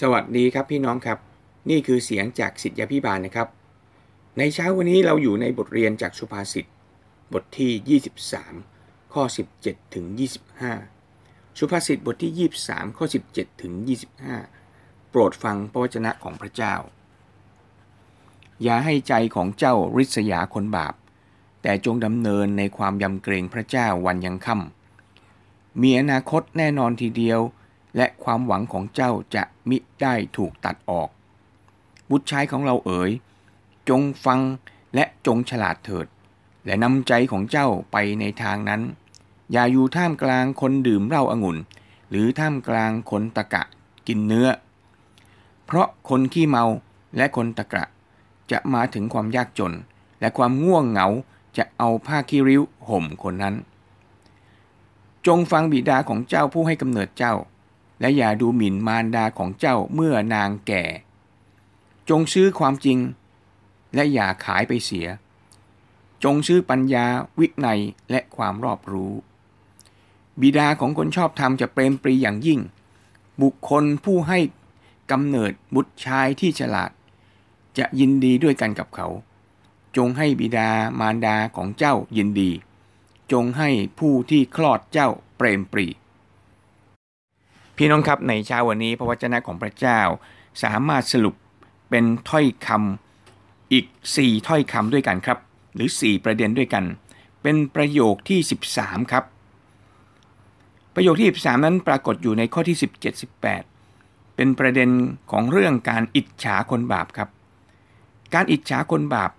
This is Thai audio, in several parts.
สวัสดีครับพี่น้องครับ นี่คือเสียงจากสิทธยาพิบาลนะครับ ในเช้าวันนี้เราอยู่ในบทเรียนจากสุภาษิตบทที่ 23 ข้อ 17 ถึง 25 สุภาษิตบทที่ 23 ข้อ 17 ถึง 25 โปรดฟังพระวจนะของพระเจ้า อย่าให้ใจของเจ้าริษยาคนบาป แต่จงดำเนินในความยำเกรงพระเจ้าวันยังค่ำมีอนาคตแน่นอนทีเดียว และความหวังของเจ้าจะมิได้ถูกตัดออก บุตรชายของเราเอ๋ย จงฟังและจงฉลาดเถิด และนำใจของเจ้าไปในทางนั้น อย่าอยู่ท่ามกลางคนดื่มเหล้าอางุ่น หรือท่ามกลางคนตะกะกินเนื้อ เพราะคนขี้เมาและคนตะกะ จะมาถึงความยากจน และความง่วงเหงาจะเอาผ้าคีริ้วห่มคนนั้น จงฟังบิดาของเจ้าผู้ให้กำเนิดเจ้า และอย่าดูหมิ่นมารดาของเจ้าเมื่อนางแก่ จงซื้อความจริง และอย่าขายไปเสีย จงซื้อปัญญาวิไนและความรอบรู้ บิดาของคนชอบธรรมจะเปรมปรีอย่างยิ่ง บุคคลผู้ให้กำเนิดบุตรชายที่ฉลาด จะยินดีด้วยกันกับเขา จงให้บิดามารดาของเจ้ายินดี จงให้ผู้ที่คลอดเจ้าเปรมปรี พี่น้องครับในเช้าวันนี้พระวจนะของพระเจ้า สามารถสรุปเป็นถ้อยคำอีก 4 ถ้อยคำด้วยกันครับ หรือ 4 ประเด็นด้วยกัน เป็นประโยคที่ 13 ครับ ประโยคที่ 13 นั้นปรากฏอยู่ในข้อที่ 17 18 เป็นประเด็นของเรื่องการอิจฉาคนบาปครับ การอิจฉาคนบาป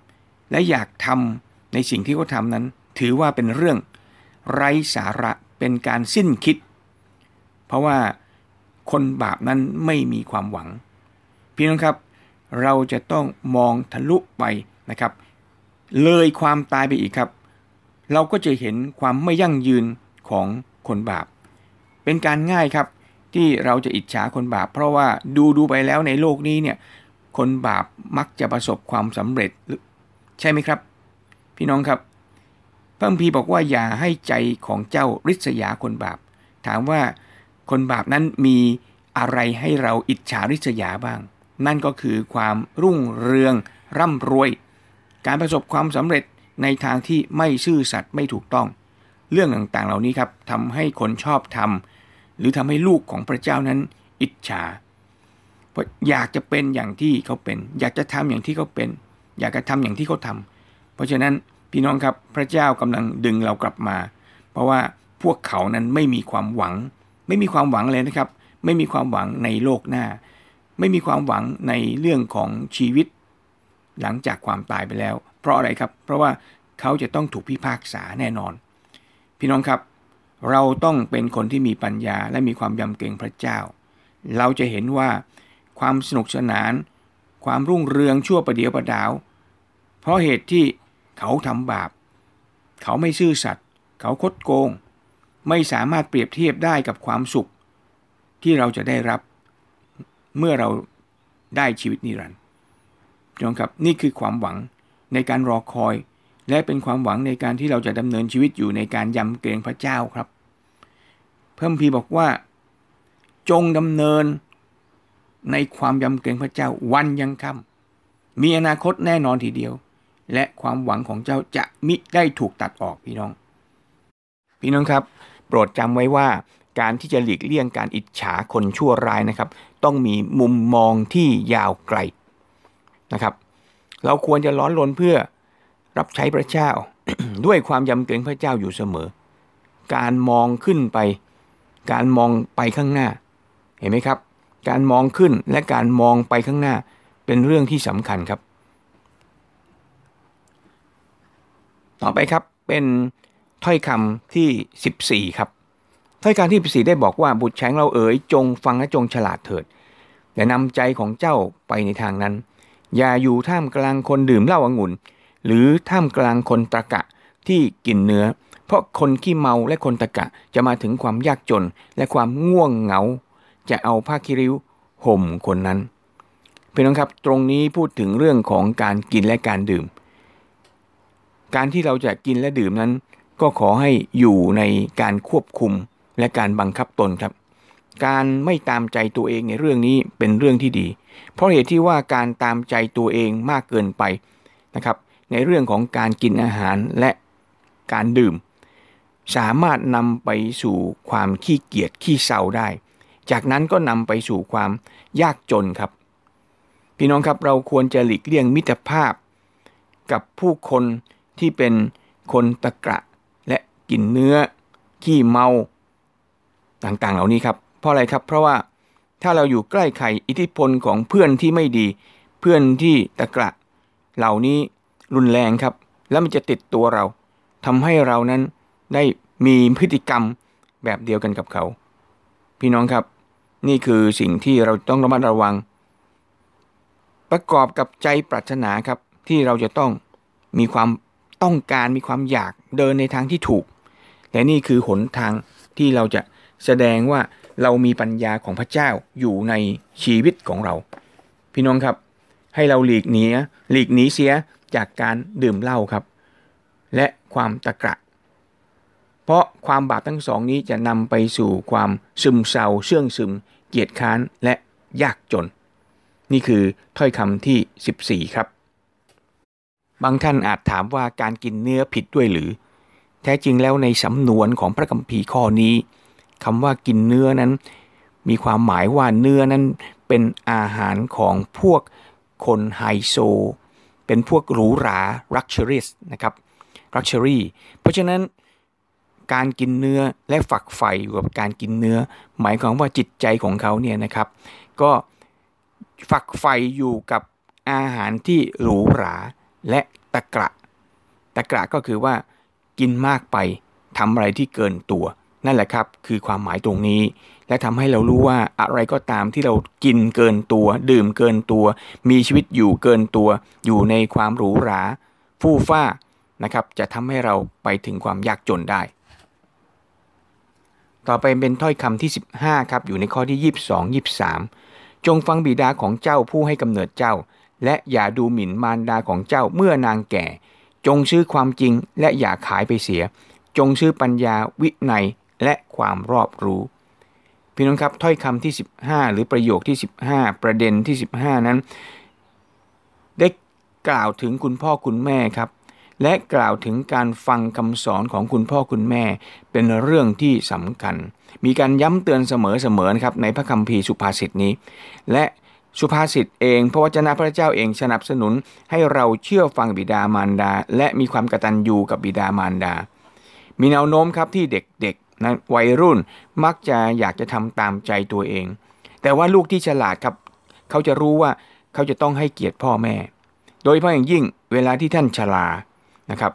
และอยากทำในสิ่งที่เขาทำนั้น ถือว่าเป็นเรื่องไร้สาระเป็นการสิ้นคิด เพราะว่า คนบาปนั้นไม่มีความหวัง พี่น้องครับ เราจะต้องมองทะลุไปนะครับ เลยความตายไปอีกครับ เราก็จะเห็นความไม่ยั่งยืนของคนบาป เป็นการง่ายครับที่เราจะอิจฉาคนบาป เพราะว่าดูดูไปแล้วในโลกนี้เนี่ยคนบาปมักจะประสบความสำเร็จใช่ไหมครับ พี่น้องครับพระพีบอกว่าอย่าให้ใจของเจ้าริษยาคนบาป ถามว่า คนบาปนั้นมีอะไรให้เราอิจฉาริษยาบ้าง นั่นก็คือความรุ่งเรืองร่ำรวย การประสบความสำเร็จในทางที่ไม่ซื่อสัตย์ไม่ถูกต้อง เรื่องต่างๆเหล่านี้ครับทำให้คนชอบทำหรือทำให้ลูกของพระเจ้านั้นอิจฉาเพราะอยากจะเป็นอย่างที่เขาเป็น อยากจะทำอย่างที่เขาเป็น อยากจะทำอย่างที่เขาทาเพราะฉะนั้นพี่น้องครับพระเจ้ากำลังดึงเรากลับมา เพราะว่าพวกเขานั้นไม่มีความหวัง ไม่มีความหวังเลยนะครับ ไม่มีความหวังในโลกหน้า ไม่มีความหวังในเรื่องของชีวิต หลังจากความตายไปแล้ว เพราะอะไรครับ เพราะว่าเขาจะต้องถูกพิพากษาแน่นอน พี่น้องครับ เราต้องเป็นคนที่มีปัญญาและมีความยำเกรงพระเจ้า เราจะเห็นว่าความสนุกสนาน ความรุ่งเรืองชั่วประเดียวประดาว เพราะเหตุที่เขาทำบาป เขาไม่ซื่อสัตย์เขาคดโกง ไม่สามารถเปรียบเทียบได้กับความสุข ที่เราจะได้รับเมื่อเราได้ชีวิตนิรันดร์น้องครับนี่คือความหวังในการรอคอย และเป็นความหวังในการที่เราจะดำเนินชีวิตอยู่ในการยำเกรงพระเจ้าครับ เพิ่มพีบอกว่า จงดำเนินในความยำเกรงพระเจ้าวันยังค่ำมีอนาคตแน่นอนทีเดียว และความหวังของเจ้าจะมิได้ถูกตัดออกพี่น้อง พี่น้องครับ โปรดจำไว้ว่าการที่จะหลีกเลี่ยงการอิจฉาคนชั่วร้ายนะครับ ต้องมีมุมมองที่ยาวไกลนะครับ เราควรจะร้อนรนเพื่อรับใช้พระเจ้า ด้วยความยำเกรงพระเจ้าอยู่เสมอ การมองขึ้นไป การมองไปข้างหน้า เห็นไหมครับ การมองขึ้นและการมองไปข้างหน้า เป็นเรื่องที่สำคัญครับ ต่อไปครับเป็น ถ้อยคำที่ 14 ครับ ถ้อยคำที่ 14 ได้บอกว่าบุตรแฉงเราเอ๋ยจงฟังและจงฉลาดเถิดและนำใจของเจ้าไปในทางนั้น อย่าอยู่ท่ามกลางคนดื่มเหล้าองุ่น หรือท่ามกลางคนตะกะที่กินเนื้อ เพราะคนขี้เมาและคนตะกะจะมาถึงความยากจนและความง่วงเหงา จะเอาผ้าคิริ้วห่มคนนั้นเพื่อนครับตรงนี้พูดถึงเรื่องของการกินและการดื่ม การที่เราจะกินและดื่มนั้น ก็ขอให้อยู่ในการควบคุมและการบังคับตนครับ การไม่ตามใจตัวเองในเรื่องนี้เป็นเรื่องที่ดี เพราะเหตุที่ว่าการตามใจตัวเองมากเกินไปนะครับในเรื่องของการกินอาหารและการดื่ม สามารถนำไปสู่ความขี้เกียจขี้เศร้าได้ จากนั้นก็นำไปสู่ความยากจนครับ พี่น้องครับเราควรจะหลีกเลี่ยงมิตรภาพ กับผู้คนที่เป็นคนตะกระ และกินเนื้อ ขี้เมา ต่างๆ เหล่านี้ครับ เพราะอะไรครับ เพราะว่าถ้าเราอยู่ใกล้ใครอิทธิพลของเพื่อนที่ไม่ดี เพื่อนที่ตะกระเหล่านี้รุนแรงครับ แล้วมันจะติดตัวเราทำให้เรานั้นได้มีพฤติกรรมแบบเดียวกันกับเขา พี่น้องครับ นี่คือสิ่งที่เราต้องระมัดระวัง ประกอบกับใจปรารถนาครับที่เราจะต้องมีความต้องการมีความอยากเดินในทางที่ถูก แต่นี่คือหนทางที่เราจะแสดงว่าเรามีปัญญาของพระเจ้าอยู่ในชีวิตของเรา พี่น้องครับ ให้เราหลีกหนีหลีกหนีเสียจากการดื่มเหล้าครับ และความตะกระเพราะความบาปทั้งสองนี้จะนำไปสู่ความซึมเศร้าเชื่องซึม เกียจค้านและยากจน นี่คือถ้อยคำที่ 14 ครับ บางท่านอาจถามว่าการกินเนื้อผิดด้วยหรือ แท้จริงแล้วในสำนวนของพระคัมภีร์ข้อนี้คำว่ากินเนื้อนั้น มีความหมายว่าเนื้อนั้นเป็นอาหารของพวกคนไฮโซ เป็นพวกหรูหรา luxurious นะครับ luxury เพราะฉะนั้นการกินเนื้อและฝักใฝ่อยู่กับการกินเนื้อ หมายความว่าจิตใจของเขาเนี่ยนะครับ ก็ฝักใฝ่อยู่กับอาหารที่หรูหราและตะกระ ตะกระก็คือว่า กินมากไปทำอะไรที่เกินตัว นั่นแหละครับ คือความหมายตรงนี้ และทำให้เรารู้ว่าอะไรก็ตามที่เรากินเกินตัว ดื่มเกินตัว มีชีวิตอยู่เกินตัว อยู่ในความหรูหราฟู่ฟ้านะครับจะทำให้เราไปถึงความยากจนได้ ต่อไปเป็นถ้อยคำที่ 15ครับอยู่ในข้อที่ 22 23 จงฟังบิดาของเจ้าผู้ให้กำเนิดเจ้า และอย่าดูหมิ่นมารดาของเจ้าเมื่อนางแก่ จงซื้อความจริงและอย่าขายไปเสีย จงซื้อปัญญาวิไนและความรอบรู้ พี่น้องครับถ้อยคำที่ 15 หรือประโยคที่ 15 ประเด็นที่ 15 นั้น ได้กล่าวถึงคุณพ่อคุณแม่ครับ และกล่าวถึงการฟังคำสอนของคุณพ่อคุณแม่ เป็นเรื่องที่สำคัญ มีการย้ำเตือนเสมอๆนะครับในพระคัมภีร์สุภาษิตนี้ และ สุภาษิตเองพระวจนะพระเจ้าเองสนับสนุนให้เราเชื่อฟังบิดามารดา และมีความกตัญญูกับบิดามารดา มีแนวโน้มครับที่เด็กๆนะวัยรุ่นมักจะอยากจะทำตามใจตัวเอง แต่ว่าลูกที่ฉลาดครับเขาจะรู้ว่าเขาจะต้องให้เกียรติพ่อแม่ โดยเฉพาะอย่างยิ่งเวลาที่ท่านชรานะครับ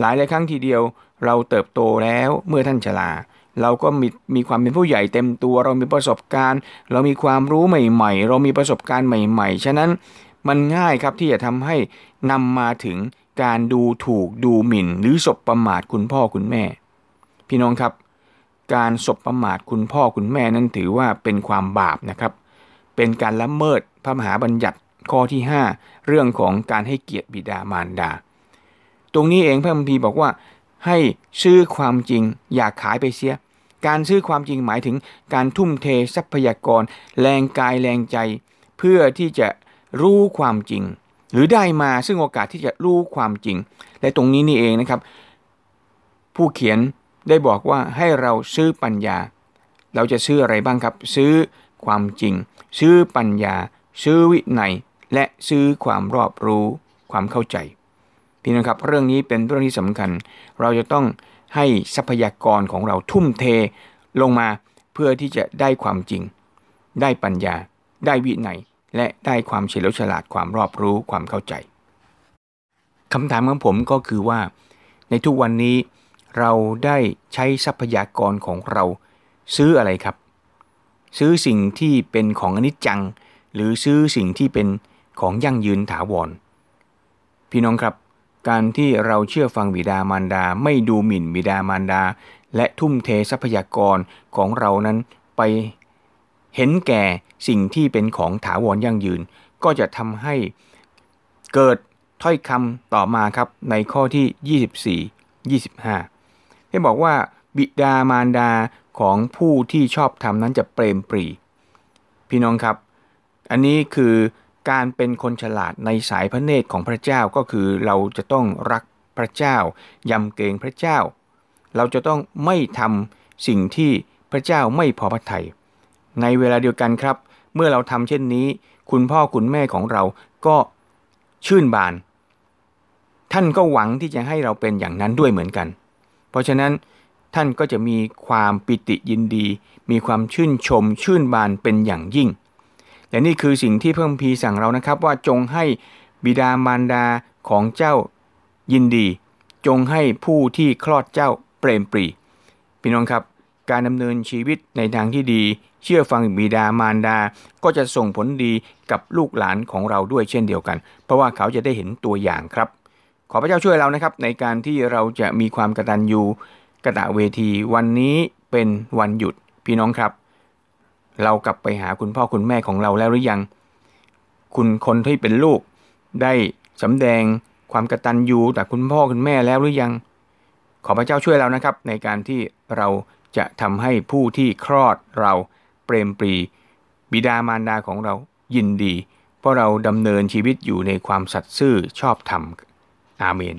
หลายหลายครั้งทีเดียวเราเติบโตแล้วเมื่อท่านชรา เราก็มีมีความเป็นผู้ใหญ่เต็มตัว เรามีประสบการณ์ เรามีความรู้ใหม่ ๆ เรามีประสบการณ์ใหม่ ๆ ฉะนั้นมันง่ายครับที่จะทำให้นำมาถึงการดูถูกดูหมิ่น หรือสบประมาทคุณพ่อคุณแม่ พี่น้องครับ การสบประมาทคุณพ่อคุณแม่นั้นถือว่าเป็นความบาปนะครับ เป็นการละเมิดพระมหาบัญญัติข้อที่ 5 เรื่องของการให้เกียรติบิดามารดา ตรงนี้เองพระมภีบอกว่าให้ซื้อความจริงอย่าขายไปเสีย การซื้อความจริงหมายถึงการทุ่มเททรัพยากร แรงกายแรงใจ เพื่อที่จะรู้ความจริง หรือได้มาซึ่งโอกาสที่จะรู้ความจริง และตรงนี้นี่เองนะครับ ผู้เขียนได้บอกว่าให้เราซื้อปัญญา เราจะซื้ออะไรบ้างครับ ซื้อความจริง ซื้อปัญญา ซื้อวินัยและซื้อความรอบรู้ความเข้าใจพี่น้องครับ เรื่องนี้เป็นเรื่องที่สำคัญ เราจะต้อง ให้ทรัพยากรของเราทุ่มเทลงมาเพื่อที่จะได้ความจริง ได้ปัญญา ได้วิไนและได้ความเฉลียวฉลาดความรอบรู้ความเข้าใจคำถามของผมก็คือว่า ในทุกวันนี้เราได้ใช้ทรัพยากรของเราซื้ออะไรครับ ซื้อสิ่งที่เป็นของอนิจจัง หรือซื้อสิ่งที่เป็นของยั่งยืนถาวร พี่น้องครับ การที่เราเชื่อฟังบิดามารดา ไม่ดูหมิ่นบิดามารดา และทุ่มเททรัพยากรของเรานั้นไปเห็นแก่สิ่งที่เป็นของถาวรยั่งยืน ก็จะทำให้เกิดถ้อยคำต่อมาครับในข้อที่ 24 25ได้บอกว่า บิดามารดาของผู้ที่ชอบธรรมนั้นจะเปรมปรี พี่น้องครับ อันนี้คือ การเป็นคนฉลาดในสายพระเนตรของพระเจ้าก็คือเราจะต้องรักพระเจ้ายำเกรงพระเจ้า เราจะต้องไม่ทำสิ่งที่พระเจ้าไม่พอพระทยัยในเวลาเดียวกันครับ เมื่อเราทำเช่นนี้ คุณพ่อคุณแม่ของเราก็ชื่นบาน ท่านก็หวังที่จะให้เราเป็นอย่างนั้นด้วยเหมือนกัน เพราะฉะนั้นท่านก็จะมีความปิติยินดี มีความชื่นชมชื่นบานเป็นอย่างยิ่ง และนี่คือสิ่งที่เพิ่มพีสั่งเรานะครับ ว่าจงให้บิดามารดาของเจ้ายินดี จงให้ผู้ที่คลอดเจ้าเปรมปรี พี่น้องครับ การดำเนินชีวิตในทางที่ดี เชื่อฟังบิดามารดา ก็จะส่งผลดีกับลูกหลานของเราด้วยเช่นเดียวกัน เพราะว่าเขาจะได้เห็นตัวอย่างครับ ขอพระเจ้าช่วยเรานะครับ ในการที่เราจะมีความกระตัญญูกระตะเวที วันนี้เป็นวันหยุดพี่น้องครับ เรากลับไปหาคุณพ่อคุณแม่ของเราแล้วหรือยัง คุณคนที่เป็นลูก ได้สำแดงความกระตัญญูต่อคุณพ่อคุณแม่แล้วหรือยัง ขอพระเจ้าช่วยเรานะครับ ในการที่เราจะทำให้ผู้ที่คลอดเราเปรมปรี บิดามารดาของเรายินดี เพราะเราดำเนินชีวิตอยู่ในความสัตย์ซื่อชอบธรรม อาเมน